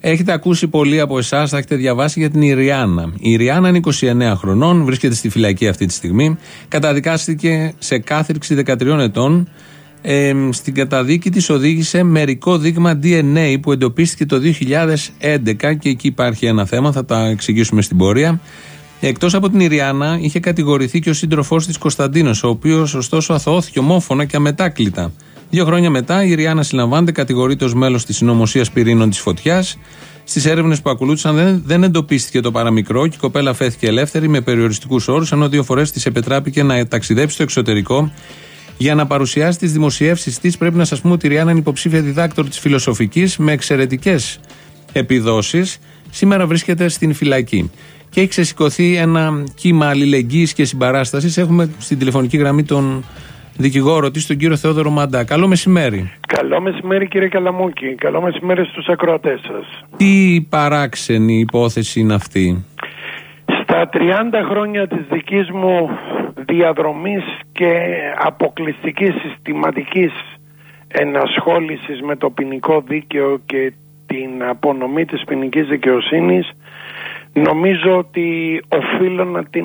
Έχετε ακούσει πολλοί από εσάς, θα έχετε διαβάσει για την Ιριάννα. Η Ιριάννα είναι 29 χρονών, βρίσκεται στη φυλακή αυτή τη στιγμή. Καταδικάστηκε σε κάθριξη 13 ετών. Ε, στην καταδίκη της οδήγησε μερικό δείγμα DNA που εντοπίστηκε το 2011 και εκεί υπάρχει ένα θέμα, θα τα εξηγήσουμε στην πορεία. Εκτός από την Ιριάννα, είχε κατηγορηθεί και ο σύντροφός της Κωνσταντίνος, ο οποίος ωστόσο αθωώθηκε ομόφωνα και αμετάκλητα. Δύο χρόνια μετά, η Ιριάννα συλλαμβάνεται, κατηγορείται ως μέλος της συνωμοσίας πυρήνων της φωτιάς. Στις έρευνες που ακολούθησαν, δεν, δεν εντοπίστηκε το παραμικρό και η κοπέλα φέθηκε ελεύθερη με περιοριστικούς όρους, ενώ δύο φορές της επετράπηκε να ταξιδέψει στο εξωτερικό για να παρουσιάσει τις δημοσιεύσεις της. Πρέπει να σας πούμε ότι η Ιριάννα είναι υποψήφια διδάκτορ της φιλοσοφικής με εξαιρετικές επιδόσεις, σήμερα βρίσκεται στην φυλακή. Και έχει ξεσηκωθεί ένα κύμα αλληλεγγύης και συμπαράστασης. Έχουμε στην τηλεφωνική γραμμή τον δικηγόρο της, τον κύριο Θεόδωρο Μαντά. Καλό μεσημέρι. Καλό μεσημέρι κύριε Καλαμούκη. Καλό μεσημέρι στους ακροατές σας. Τι παράξενη υπόθεση είναι αυτή; Στα 30 χρόνια της δικής μου διαδρομής και αποκλειστικής συστηματικής ενασχόλησης με το ποινικό δίκαιο και την απονομή της ποινικής δικαιοσύνης νομίζω ότι οφείλω να την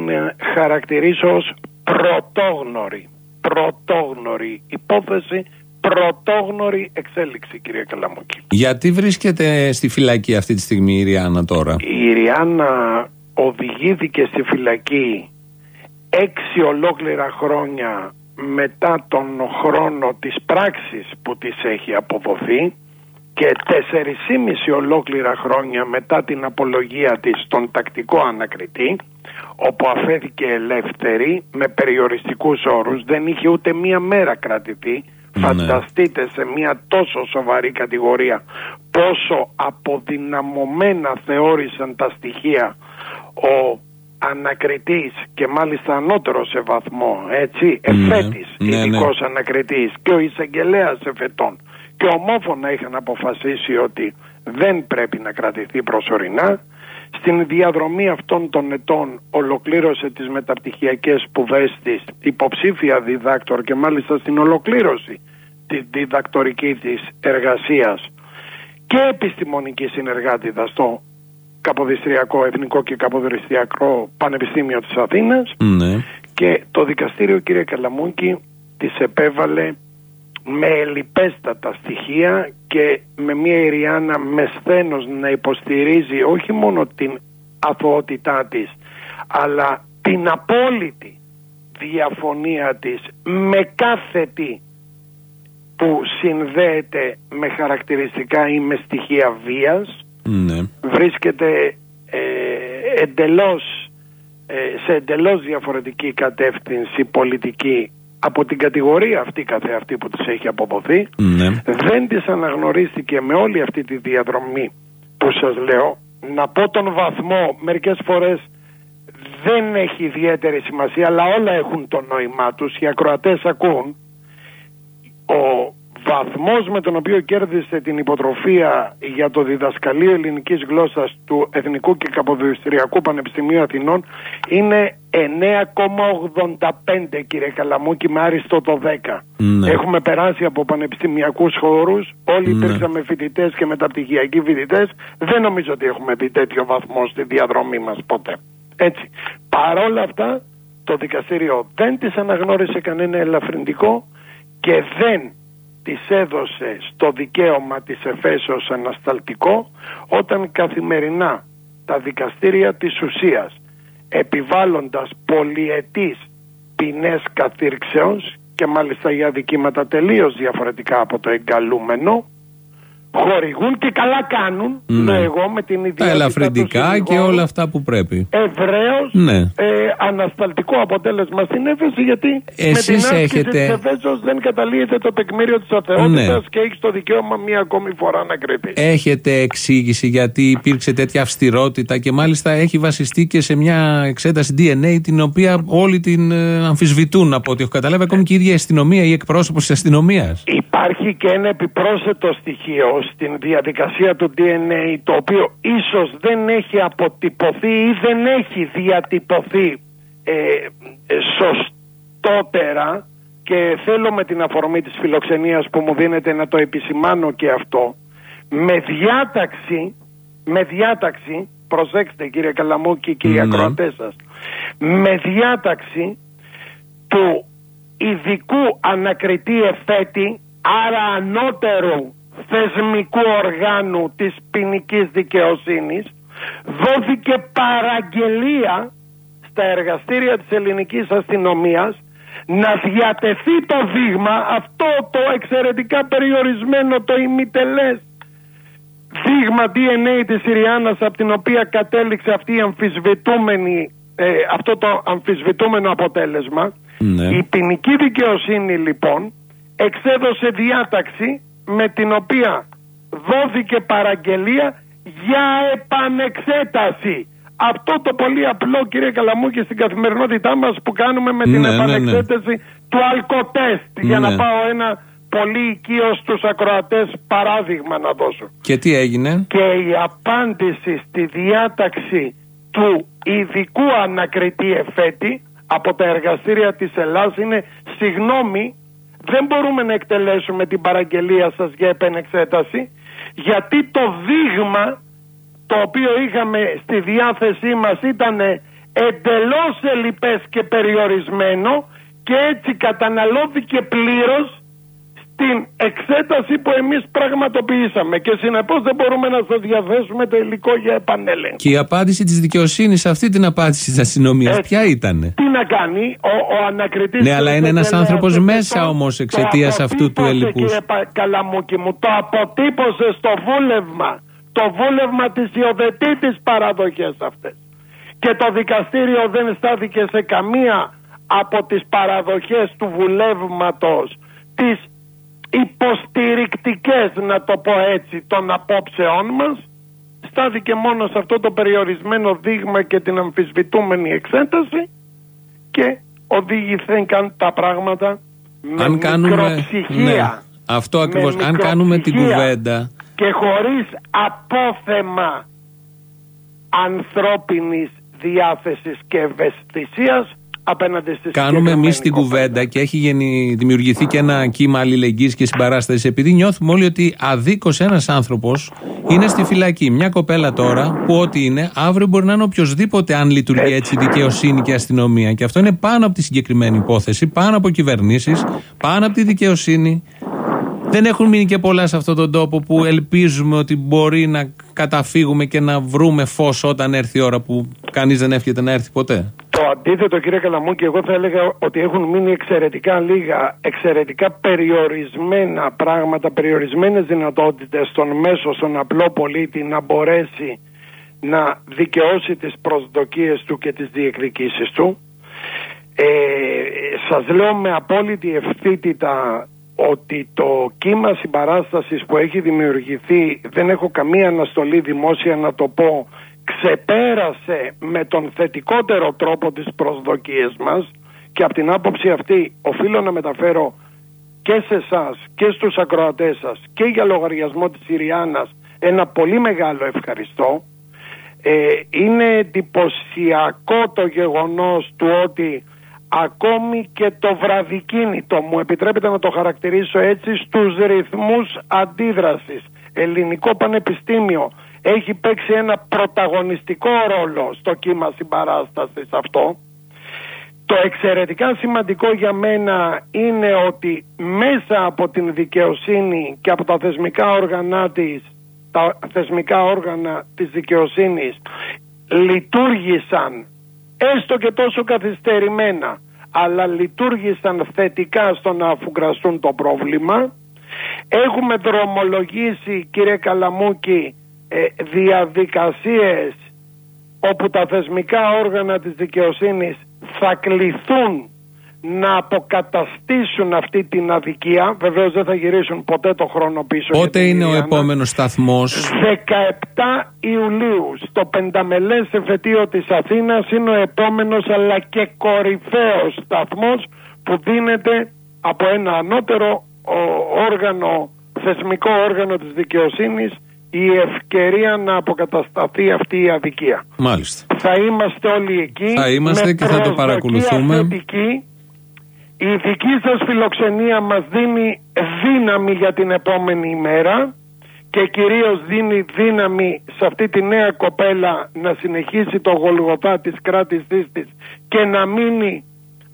χαρακτηρίσω ως πρωτόγνωρη πρωτόγνωρη υπόθεση πρωτόγνωρη εξέλιξη κυρία Καλαμούκη. Γιατί βρίσκεται στη φυλακή αυτή τη στιγμή η Ριάννα τώρα; Η Ριάννα οδηγήθηκε στη φυλακή έξι ολόκληρα χρόνια μετά τον χρόνο της πράξης που της έχει αποδοθεί και τέσσερις ολόκληρα χρόνια μετά την απολογία της στον τακτικό ανακριτή όπου αφέθηκε ελεύθερη με περιοριστικούς όρους δεν είχε ούτε μία μέρα κρατηθεί ναι. φανταστείτε σε μία τόσο σοβαρή κατηγορία πόσο αποδυναμωμένα θεώρησαν τα στοιχεία ο ανακριτής και μάλιστα ανώτερος σε βαθμό έτσι ναι, εφέτης ναι, ειδικός ναι. ανακριτής και ο εισαγγελέας εφετών και ομόφωνα είχαν αποφασίσει ότι δεν πρέπει να κρατηθεί προσωρινά στην διαδρομή αυτών των ετών ολοκλήρωσε τις μεταπτυχιακές σπουδές της υποψήφια διδάκτορ και μάλιστα στην ολοκλήρωση τη διδακτορική της εργασίας και επιστημονική συνεργάτηδα στο Καποδιστριακό Εθνικό και Καποδιστριακό Πανεπιστήμιο της Αθήνας ναι. και το δικαστήριο κύριε Καλαμούκη της επέβαλε με ελιπέστατα στοιχεία και με μια Ιριάννα με σθένος να υποστηρίζει όχι μόνο την αθωότητά της αλλά την απόλυτη διαφωνία της με κάθε τι που συνδέεται με χαρακτηριστικά ή με στοιχεία βίας ναι. βρίσκεται ε, εντελώς, ε, σε εντελώς διαφορετική κατεύθυνση πολιτική από την κατηγορία αυτή καθεαυτή που της έχει αποδοθεί ναι. δεν της αναγνωρίστηκε με όλη αυτή τη διαδρομή που σας λέω. Να πω τον βαθμό μερικές φορές δεν έχει ιδιαίτερη σημασία αλλά όλα έχουν το νόημά τους. Οι ακροατές ακούν. Ο βαθμός με τον οποίο κέρδισε την υποτροφία για το διδασκαλείο ελληνικής γλώσσας του Εθνικού και Καποδιστριακού Πανεπιστημίου Αθηνών είναι 9,85 κύριε Καλαμούκη με άριστο το 10. Ναι. Έχουμε περάσει από πανεπιστημιακούς χώρους, όλοι Ναι. υπήρξαμε φοιτητές και μεταπτυχιακοί φοιτητές. Δεν νομίζω ότι έχουμε δει τέτοιο βαθμό στη διαδρομή μας ποτέ. Έτσι. Παρόλα αυτά το δικαστήριο δεν της αναγνώρισε κανένα ελαφρυντικό και δεν της έδωσε στο δικαίωμα της εφέσεως ανασταλτικό όταν καθημερινά τα δικαστήρια της ουσίας επιβάλλοντας πολυετής ποινές καθήρξεως και μάλιστα για δικήματα τελείως διαφορετικά από το εγκαλούμενο χορηγούν και καλά κάνουν Ναι. λέω εγώ με την Τα ιδιότητα ελαφρυντικά και όλα αυτά που πρέπει. Ευρέως Ναι. ε, ανασταλτικό αποτέλεσμα στην έφεση γιατί με Εσείς την άσκηση έχετε- της εφέσεως δεν καταλύεται το τεκμήριο της αθεότητας Ναι. και έχεις το δικαίωμα μία ακόμη φορά να κρυθεί. Έχετε εξήγηση γιατί υπήρξε τέτοια αυστηρότητα και μάλιστα έχει βασιστεί και σε μια εξέταση DNA την οποία όλοι την ε, αμφισβητούν από ό,τι έχω καταλάβει ακόμη και η ίδια η αστυνομία ή εκπρόσωπος της αστυνομίας. Υπάρχει και ένα επιπρόσθετο στοιχείο στην διαδικασία του DNA το οποίο ίσως δεν έχει αποτυπωθεί ή δεν έχει διατυπωθεί ε, ε, σωστότερα και θέλω με την αφορμή της φιλοξενίας που μου δίνεται να το επισημάνω και αυτό με διάταξη με διάταξη προσέξτε κύριε Καλαμούκη και οι Ναι. ακροατές σας με διάταξη του ειδικού ανακριτή εφέτη άρα ανώτερου θεσμικού οργάνου της ποινικής δικαιοσύνης δόθηκε παραγγελία στα εργαστήρια της ελληνικής αστυνομίας να διατεθεί το δείγμα αυτό το εξαιρετικά περιορισμένο το ημιτελές δείγμα DNA της Συριάννας από την οποία κατέληξε αυτή η αμφισβητούμενη ε, αυτό το αμφισβητούμενο αποτέλεσμα Ναι. η ποινική δικαιοσύνη λοιπόν εξέδωσε διάταξη με την οποία δόθηκε παραγγελία για επανεξέταση. Αυτό το πολύ απλό κύριε Καλαμούκη στην καθημερινότητά μας που κάνουμε με την Ναι, ναι, ναι. επανεξέταση του αλκοτέστ για Ναι. να πάω ένα πολύ οικείο στους ακροατές παράδειγμα να δώσω. Και τι έγινε; Και η απάντηση στη διάταξη του ειδικού ανακριτή εφέτη από τα εργαστήρια της Ελλάς είναι συγγνώμη δεν μπορούμε να εκτελέσουμε την παραγγελία σας για επενεξέταση γιατί το δείγμα το οποίο είχαμε στη διάθεσή μας ήταν εντελώς ελλειπές και περιορισμένο και έτσι καταναλώθηκε πλήρως στην εξέταση που εμείς πραγματοποιήσαμε και συνεπώς δεν μπορούμε να σας διαθέσουμε το υλικό για επανέλεγχο. Και η απάντηση της δικαιοσύνης σε αυτή την απάντηση της αστυνομίας, Ε, ποια ήταν. Τι να κάνει, ο, ο ανακριτής... Ναι, αλλά είναι ένας εξετελέας άνθρωπος αυτό μέσα όμως το εξαιτίας αυτού του αποτύπωσε, ελλειπού. Κύριε Πα- Καλαμούκη μου, το αποτύπωσε στο βούλευμα. Το βούλευμα της υιοθετεί τις παραδοχές αυτές. Και το δικαστήριο δεν στάθηκε σε καμία από τις παραδοχές του βουλεύματος τις υποστηρικτικές να το πω έτσι των απόψεών μας στάθηκε μόνο σε αυτό το περιορισμένο δείγμα και την αμφισβητούμενη εξέταση και οδήγηθηκαν τα πράγματα με Αν κάνουμε. μικροψυχία. Ναι, αυτό Με ακριβώς. Αν κάνουμε την μικροψυχία κουβέντα. και χωρίς απόθεμα ανθρώπινης διάθεσης και ευαισθησίας απέναντι στις Κάνουμε εμείς την συγκεκριμένη κουβέντα και έχει γεννη- δημιουργηθεί και ένα κύμα αλληλεγγύης και συμπαράστασης επειδή νιώθουμε όλοι ότι αδίκως ένας άνθρωπος είναι στη φυλακή. Μια κοπέλα τώρα που ό,τι είναι, αύριο μπορεί να είναι οποιοδήποτε αν λειτουργεί έτσι η δικαιοσύνη και η αστυνομία. Και αυτό είναι πάνω από τη συγκεκριμένη υπόθεση, πάνω από κυβερνήσεις, πάνω από τη δικαιοσύνη. Δεν έχουν μείνει και πολλά σε αυτόν τον τόπο που ελπίζουμε ότι μπορεί να καταφύγουμε και να βρούμε φως όταν έρθει η ώρα που κανείς δεν εύχεται να έρθει ποτέ. Το αντίθετο κύριε Καλαμούκη, εγώ θα έλεγα ότι έχουν μείνει εξαιρετικά λίγα, εξαιρετικά περιορισμένα πράγματα, περιορισμένες δυνατότητες στον μέσο, στον απλό πολίτη να μπορέσει να δικαιώσει τις προσδοκίες του και τις διεκδικήσεις του. Ε, σας λέω με απόλυτη ευθύτητα ότι το κύμα συμπαράστασης που έχει δημιουργηθεί δεν έχω καμία αναστολή δημόσια να το πω ξεπέρασε με τον θετικότερο τρόπο τις προσδοκίες μας και από την άποψη αυτή οφείλω να μεταφέρω και σε εσάς και στους ακροατές σας και για λογαριασμό της Συριάνας ένα πολύ μεγάλο ευχαριστώ. Ε, είναι εντυπωσιακό το γεγονός του ότι ακόμη και το βραδικίνητο μου επιτρέπεται να το χαρακτηρίσω έτσι στους ρυθμούς αντίδρασης ελληνικό πανεπιστήμιο έχει παίξει ένα πρωταγωνιστικό ρόλο στο κύμα συμπαράστασης αυτό. Το εξαιρετικά σημαντικό για μένα είναι ότι μέσα από την δικαιοσύνη και από τα θεσμικά όργανα της, τα θεσμικά όργανα της δικαιοσύνης λειτουργήσαν έστω και τόσο καθυστερημένα αλλά λειτουργήσαν θετικά στο να αφουγκραστούν το πρόβλημα. Έχουμε δρομολογήσει κύριε Καλαμούκη ε, διαδικασίες όπου τα θεσμικά όργανα της δικαιοσύνης θα κληθούν να αποκαταστήσουν αυτή την αδικία. Βεβαίως δεν θα γυρίσουν ποτέ το χρόνο πίσω. για Πότε την είναι ο Ιλιάνα. επόμενος σταθμός; 17 Ιουλίου στο πενταμελές εφετείο της Αθήνας είναι ο επόμενος αλλά και κορυφαίος σταθμός που δίνεται από ένα ανώτερο ο- όργανο, θεσμικό όργανο της δικαιοσύνης η ευκαιρία να αποκατασταθεί αυτή η αδικία. Μάλιστα. Θα είμαστε όλοι εκεί. Θα είμαστε με και θα το προσδοκία παρακολουθούμε. θετική. Η δική σας φιλοξενία μας δίνει δύναμη για την επόμενη ημέρα και κυρίως δίνει δύναμη σε αυτή τη νέα κοπέλα να συνεχίσει το γολγοθά της κράτησής της και να μείνει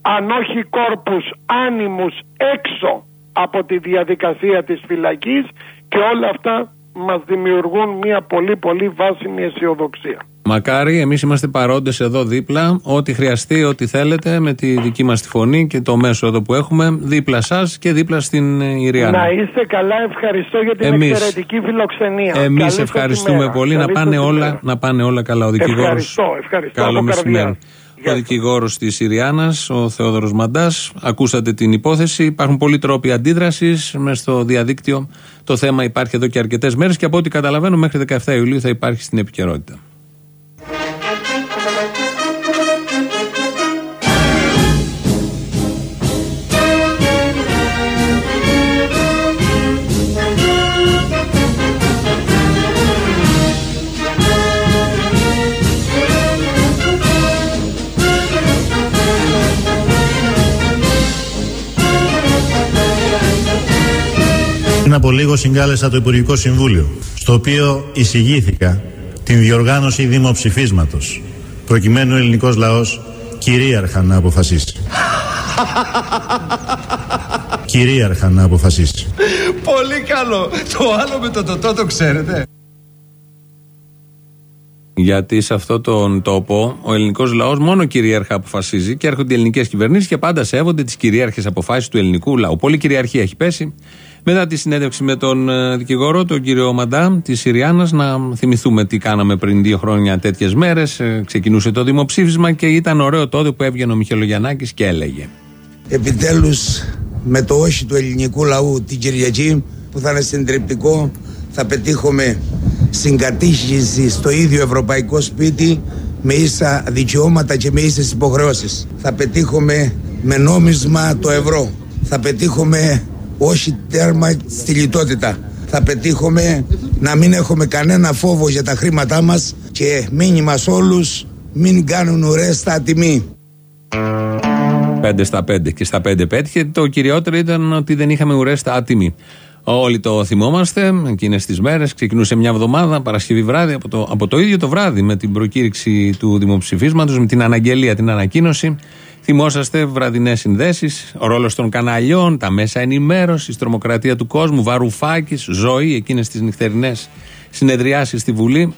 αν όχι κόρπους άνιμους έξω από τη διαδικασία της φυλακής και όλα αυτά μας δημιουργούν μια πολύ πολύ βάσιμη αισιοδοξία. Μακάρι, εμείς είμαστε παρόντες εδώ δίπλα. Ό,τι χρειαστεί, ό,τι θέλετε, με τη δική μας τη φωνή και το μέσο εδώ που έχουμε, δίπλα σας και δίπλα στην ε, Ιριάννα. Να είστε καλά, ευχαριστώ για την Εμείς. εξαιρετική φιλοξενία. Εμείς Καλή σας ευχαριστούμε ημέρα. πολύ. Καλή να πάνε, σας όλα, ημέρα. να πάνε όλα καλά. Ο δικηγόρος. Ευχαριστώ, ευχαριστώ Καλό από καρδιά. μεσημέρι. Ο δικηγόρος της Συριάνας, ο Θεόδωρος Μαντάς. Ακούσατε την υπόθεση. Υπάρχουν πολλοί τρόποι αντίδρασης μέσα στο διαδίκτυο. Το θέμα υπάρχει εδώ και αρκετές μέρες και από ό,τι καταλαβαίνω, μέχρι 17 Ιουλίου θα υπάρχει στην επικαιρότητα. Από λίγο συγκάλεσα το Υπουργικό Συμβούλιο, στο οποίο εισηγήθηκα την διοργάνωση δημοψηφίσματος, προκειμένου ο ελληνικός λαός κυρίαρχα να αποφασίσει. κυρίαρχα να αποφασίσει. Πολύ καλό. Το άλλο με το τοτό το ξέρετε. Γιατί σε αυτόν τον τόπο ο ελληνικός λαός μόνο κυρίαρχα αποφασίζει και έρχονται οι ελληνικές κυβερνήσεις και πάντα σέβονται τις κυρίαρχες αποφάσεις του ελληνικού λαού. Πολύ κυριαρχία έχει πέσει. Μετά τη συνέντευξη με τον ε, δικηγόρο, τον κύριο Μαντά της Συριάνας, να θυμηθούμε τι κάναμε πριν δύο χρόνια τέτοιες μέρες. Ξεκινούσε το δημοψήφισμα και ήταν ωραίο τότε που έβγαινε ο Μιχελογιαννάκη και έλεγε. Επιτέλους, με το όχι του ελληνικού λαού την Κυριακή, που θα είναι συντριπτικό, θα πετύχουμε συγκατήχηση στο ίδιο ευρωπαϊκό σπίτι με ίσα δικαιώματα και με ίσες υποχρεώσεις. Θα πετύχουμε με νόμισμα το ευρώ. Θα πετύχουμε όχι τέρμα στη λιτότητα. Θα πετύχουμε να μην έχουμε κανένα φόβο για τα χρήματά μας και μήνυμα σε όλους μην κάνουν ουρές στα τιμή. 5 στα 5 και στα 5 πέτυχε. Το κυριότερο ήταν ότι δεν είχαμε ουρέ στα άτιμη. Όλοι το θυμόμαστε εκείνες τις μέρες. Ξεκινούσε μια εβδομάδα, Παρασκευή βράδυ, από το, από το ίδιο το βράδυ, με την προκήρυξη του δημοψηφίσματος, με την αναγγελία, την ανακοίνωση. Θυμόσαστε βραδινές συνδέσεις, ο ρόλος των καναλιών, τα μέσα ενημέρωσης, η τρομοκρατία του κόσμου, Βαρουφάκης, ζωή, εκείνες τις νυχτερινές συνεδριάσεις στη Βουλή.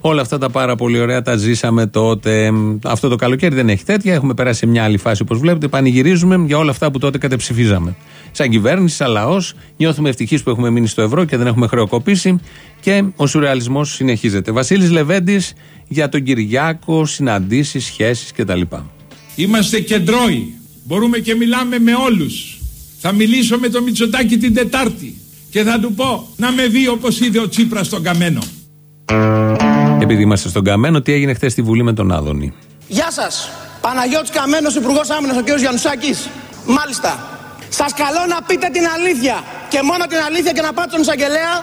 Όλα αυτά τα πάρα πολύ ωραία τα ζήσαμε τότε. Αυτό το καλοκαίρι δεν έχει τέτοια. Έχουμε περάσει σε μια άλλη φάση όπως βλέπετε. Πανηγυρίζουμε για όλα αυτά που τότε κατεψηφίζαμε. Σαν κυβέρνηση, σαν λαός, νιώθουμε ευτυχείς που έχουμε μείνει στο ευρώ και δεν έχουμε χρεοκοπήσει. Και ο σουρεαλισμός συνεχίζεται. Βασίλης Λεβέντης για τον Κυριάκο, συναντήσεις, σχέσεις κτλ. Είμαστε κεντρώοι. Μπορούμε και μιλάμε με όλους. Θα μιλήσω με τον Μητσοτάκη την Τετάρτη και θα του πω να με δει όπως είδε ο Τσίπρας στον Καμένο. Επειδή είμαστε στον Καμένο, τι έγινε χθες στη Βουλή με τον Άδωνη; Γεια σας. Παναγιώτης Καμένος, Υπουργός Άμυνας, ο κ. Γιαννουσάκης. Μάλιστα. Σας καλώ να πείτε την αλήθεια και μόνο την αλήθεια και να πάτε στον εισαγγελέα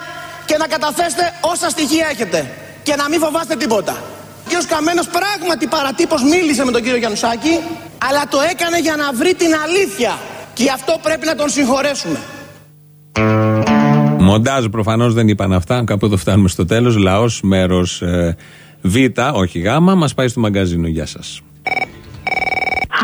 και να καταθέσετε όσα στοιχεία έχετε και να μην φοβάστε τίποτα. Ο κ. Καμένος πράγματι παρατύπως μίλησε με τον κύριο Γιαννουσάκη, αλλά το έκανε για να βρει την αλήθεια. Και γι' αυτό πρέπει να τον συγχωρέσουμε. Μοντάζ προφανώς δεν είπαν αυτά. Κάπου εδώ φτάνουμε στο τέλος. Λαός, μέρος ε, Β, όχι Γ, μας πάει στο μαγκαζίνο. Γεια σας.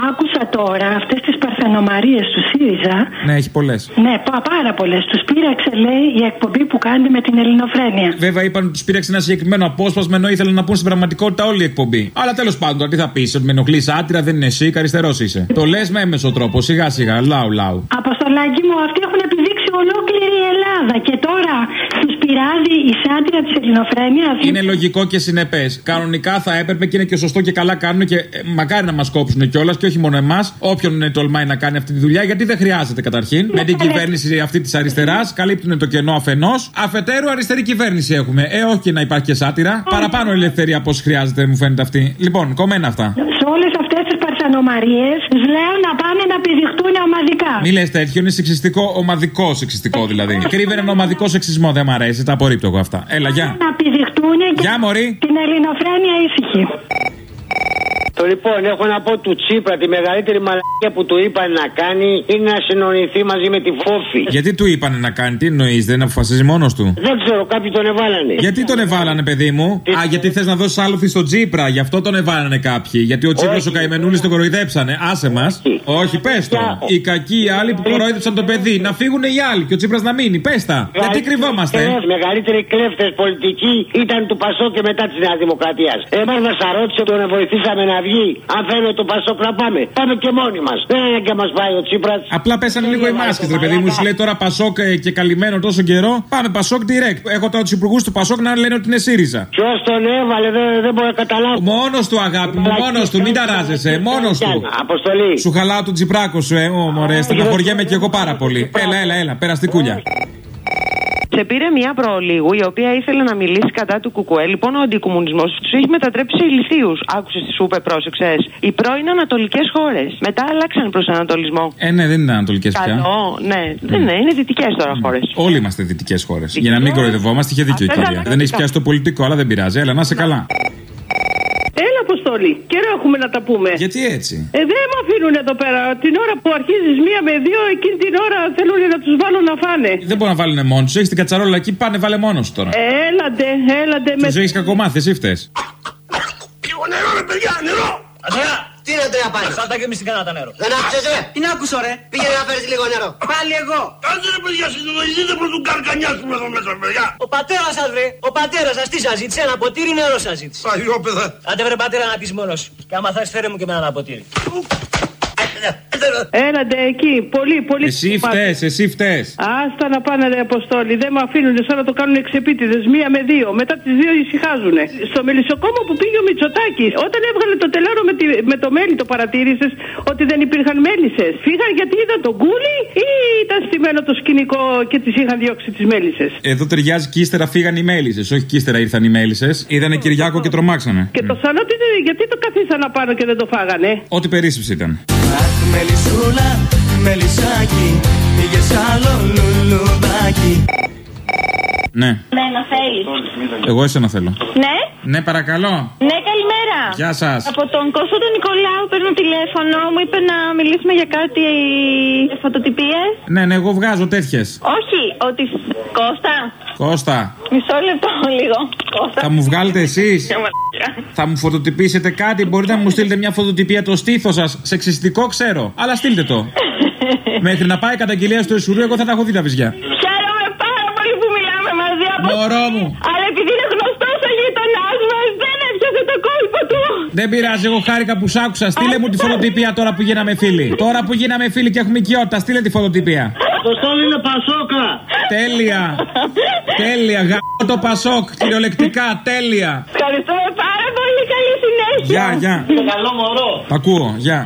Άκουσα τώρα αυτές τις παρθενομαρίε του ΣΥΡΙΖΑ. Ναι, έχει πολλές. Ναι, πα- πάρα πολλές. Τους πείραξε, λέει, η εκπομπή που κάνετε με την Ελληνοφρένεια. Βέβαια είπαν ότι τους πήραξε ένα συγκεκριμένο απόσπασμα ενώ ήθελαν να πούν στην πραγματικότητα όλη η εκπομπή. Αλλά τέλος πάντων, τώρα τι θα πεις, ότι με ενοχλείς άτυρα δεν είναι εσύ, αριστερό είσαι. Το λες με έμεσο τρόπο, σιγά σιγά, λαού λαού. Αποστολάκι μου, αυτοί έχουν επιδείξει ολόκληρη η Ελλάδα. Και τώρα του πειράζει η σάτυρα της Ελληνοφρένειας. Είναι λογικό και συνεπές. Κανονικά θα έπρεπε και είναι και σωστό και καλά κάνουν και ε, μακάρι να μας κόψουν κιόλας και όχι μόνο εμάς. Όποιον ε, τολμάει να κάνει αυτή τη δουλειά, γιατί δεν χρειάζεται καταρχήν. Με την κυβέρνηση αυτή της αριστεράς καλύπτουν το κενό αφενός. Αφετέρου αριστερή κυβέρνηση έχουμε. Ε, όχι και να υπάρχει και σάτυρα. Παραπάνω ελευθερία από όσο χρειάζεται, μου φαίνεται αυτή. Λοιπόν, κομμένα αυτά. Σε όλες αυτές τις παρθενομαρίε του λέω να πάνε να πηδηχτούν ομαδικά. Μη λες τέτοιο, είναι σεξιστικό, ομαδικό σεξιστικό δηλαδή. Κρύβει έναν ομαδικό σεξισμό, δεν μ' αρέσει, τα απορρίπτω εγώ αυτά. Έλα, γεια. Να πηδηχτούν και Γεια, μωρή. την Ελληνοφρένεια ήσυχη. Το λοιπόν, έχω να πω του Τσίπρα τη μεγαλύτερη μαλακία που του είπαν να κάνει είναι να συνονιθεί μαζί με τη Φόφη. Γιατί του είπανε να κάνει, τι εννοείς, δεν αποφασίζει μόνος του; Δεν ξέρω, κάποιοι τον εβάλανε. Γιατί τον εβάλανε, παιδί μου; Α, γιατί θες να δώσεις άλοθη στον Τσίπρα, γι' αυτό τον εβάλανε κάποιοι. Γιατί ο Τσίπρας ο καημενούλης τον κοροϊδέψανε. Άσε μας. Όχι, πες το. Οι κακοί οι άλλοι που κοροϊδέψαν τον παιδί. Να φύγουν οι άλλοι και ο Τσίπρας να μείνει. Πες τα. Γιατί κρυβόμαστε. Οι μεγαλύτεροι κλέφτες πολιτικοί ήταν του Πασό και μετά της Νέας Δημοκρατίας. Εμάς μας αρώτησε, τον βοηθήσαμε να Αυγή. Αν θέλει το Πασόκ να πάμε. Πάμε και μόνοι μας. Δεν είναι και μας πάει ο Τσίπρας. Απλά πέσανε λίγο οι μάσκες, ρε παιδί μου. Σου λέει τώρα Πασόκ ε, και καλυμμένο τόσο καιρό. Πάμε Πασόκ direct. Έχω τώρα τους υπουργούς του Πασόκ να λένε ότι είναι ΣΥΡΙΖΑ. Ποιος τον έβαλε, δεν, δεν μπορώ να καταλάβω. Μόνος του αγάπη μου, μόνος του, μην ταράζεσαι, μόνος του. Αποστολή. Σου χαλάω τον τσιπράκο σου, ε, ω μωρέ, στεναχωριέμαι κι εγώ πάρα πολύ. Έλα, έλα, έλα, περαστικούλια. Σε πήρε μια προλίγου η οποία ήθελε να μιλήσει κατά του Κουκουέ. Λοιπόν, ο αντικομουνισμός τους έχει μετατρέψει σε ηλιστίου. Άκουσες τις σου είπε, πρόσεξες. Οι πρώην ανατολικές χώρες. Μετά αλλάξαν προς ανατολισμό. Ε, ναι, δεν είναι ανατολικές πια. Καλό, ναι. Δεν είναι, είναι δυτικές τώρα χώρες. Όλοι είμαστε δυτικές χώρες. Για να μην κοροϊδευόμαστε, είχε δίκιο η Αυτές κυρία. θα Δεν έχεις τα- πιάσει το πολιτικό, αλλά δεν πειράζει. Έλα, να είσαι καλά. Έλα, Αποστόλη. Καιρό έχουμε να τα πούμε. Γιατί έτσι; Ε, δεν με αφήνουν εδώ πέρα. Την ώρα που αρχίζεις μία με δύο, εκείνη την ώρα θέλουν να τους βάλω να φάνε. Δεν μπορεί να βάλουν μόνο τους. Έχεις την κατσαρόλα εκεί, πάνε, βάλε μόνος σου τώρα. Έλαντε, έλαντε με. Τους έχεις κακομάθεις, εσύ φταίς; Λίγο νερό, ρε παιδιά, νερό! Αντρέα, τι είναι τρία πάλι. Φάτα και εμείς την κάνατε νερό. Δεν άκουσες ρε. Τι να ακούσω ρε; Πήγαινε να φέρεις λίγο νερό. Πάλι εγώ. Κάντε ρε παιδιά, συνειδητοποιηθείτε προς τον καρκανιάσουμε εδώ μέσα, παιδιά. Ο πατέρας σας βρε. Ο πατέρας σας τι σας ζήτησε. Ένα ποτήρι νερό σας ζήτησε. Αγιόπαιδα. Άντε βρε πατέρα να πεις μόνος σου. Και άμα θες φέρε μου και με ένα ποτήρι. Έλαντε εκεί. Πολύ, πολύ. Εσύ φταίς, εσύ φταίς. Άστα να πάνε ρε Αποστόλη. Δεν με αφήνουν σαν να το κάνουν εξεπίτηδες. Μία με δύο. Μετά τις δύο ησυχάζουν. Στο μελισσοκόμο που πήγε ο Μητσοτάκης, όταν έβγαλε το τελάρο με, τη, με το μέλι, το παρατήρησες ότι δεν υπήρχαν μέλισσες. Φύγαν γιατί είδαν τον κούλι ή ήταν στημένο το σκηνικό και τις είχαν διώξει τις μέλισσες; Εδώ ταιριάζει και ύστερα φύγαν οι μέλισσες. Όχι και ύστερα ήρθαν οι μέλισσες. Είδανε Κυριάκο και τρομάξανε. Και το σανότι γιατί το καθίσαν απάνω και δεν το φάγανε; Ό,τι περίσσεψη ήταν. Μελισσούλα, μελισσάκι, πήγες άλλο λουλουδάκι. Ναι, Ναι, να θέλει. εγώ εσένα θέλω. Ναι, Ναι, παρακαλώ. ναι, καλημέρα. Γεια σας. Από τον Κώστα τον Νικολάου παίρνω τηλέφωνο. Μου είπε να μιλήσουμε για κάτι φωτοτυπίες. Ναι, ναι, εγώ βγάζω τέτοιες. Όχι, ότι. Κώστα, Κώστα, μισό λεπτό λίγο. Κώστα. θα μου βγάλετε εσείς; Για μαλακιά. Θα μου φωτοτυπήσετε κάτι, μπορείτε να μου στείλετε μια φωτοτυπία το στήθος σας; Σεξιστικό ξέρω, αλλά στείλτε το. Μέχρι να πάει η καταγγελία στο Ισουρού, εγώ θα τα έχω δει τα βυζιά. Μωρό μου. Αλλά επειδή είναι γνωστός ο γείτονά μας, δεν έπιασε το κόλπο του. Δεν πειράζει, εγώ χάρηκα που σ' άκουσα. Στείλε μου τη φωτοτυπία τώρα που γίναμε φίλοι. Τώρα που γίναμε φίλοι και έχουμε οικειότητα, στείλε τη φωτοτυπία. Το στόλι είναι πασόκα. Τέλεια. Τέλεια. Γαμώ το Πασόκ. Κυριολεκτικά. Τέλεια. Ευχαριστούμε πάρα πολύ. Καλή συνέχεια. Γεια, γεια. Καλό μωρό. Ακούω. Γεια.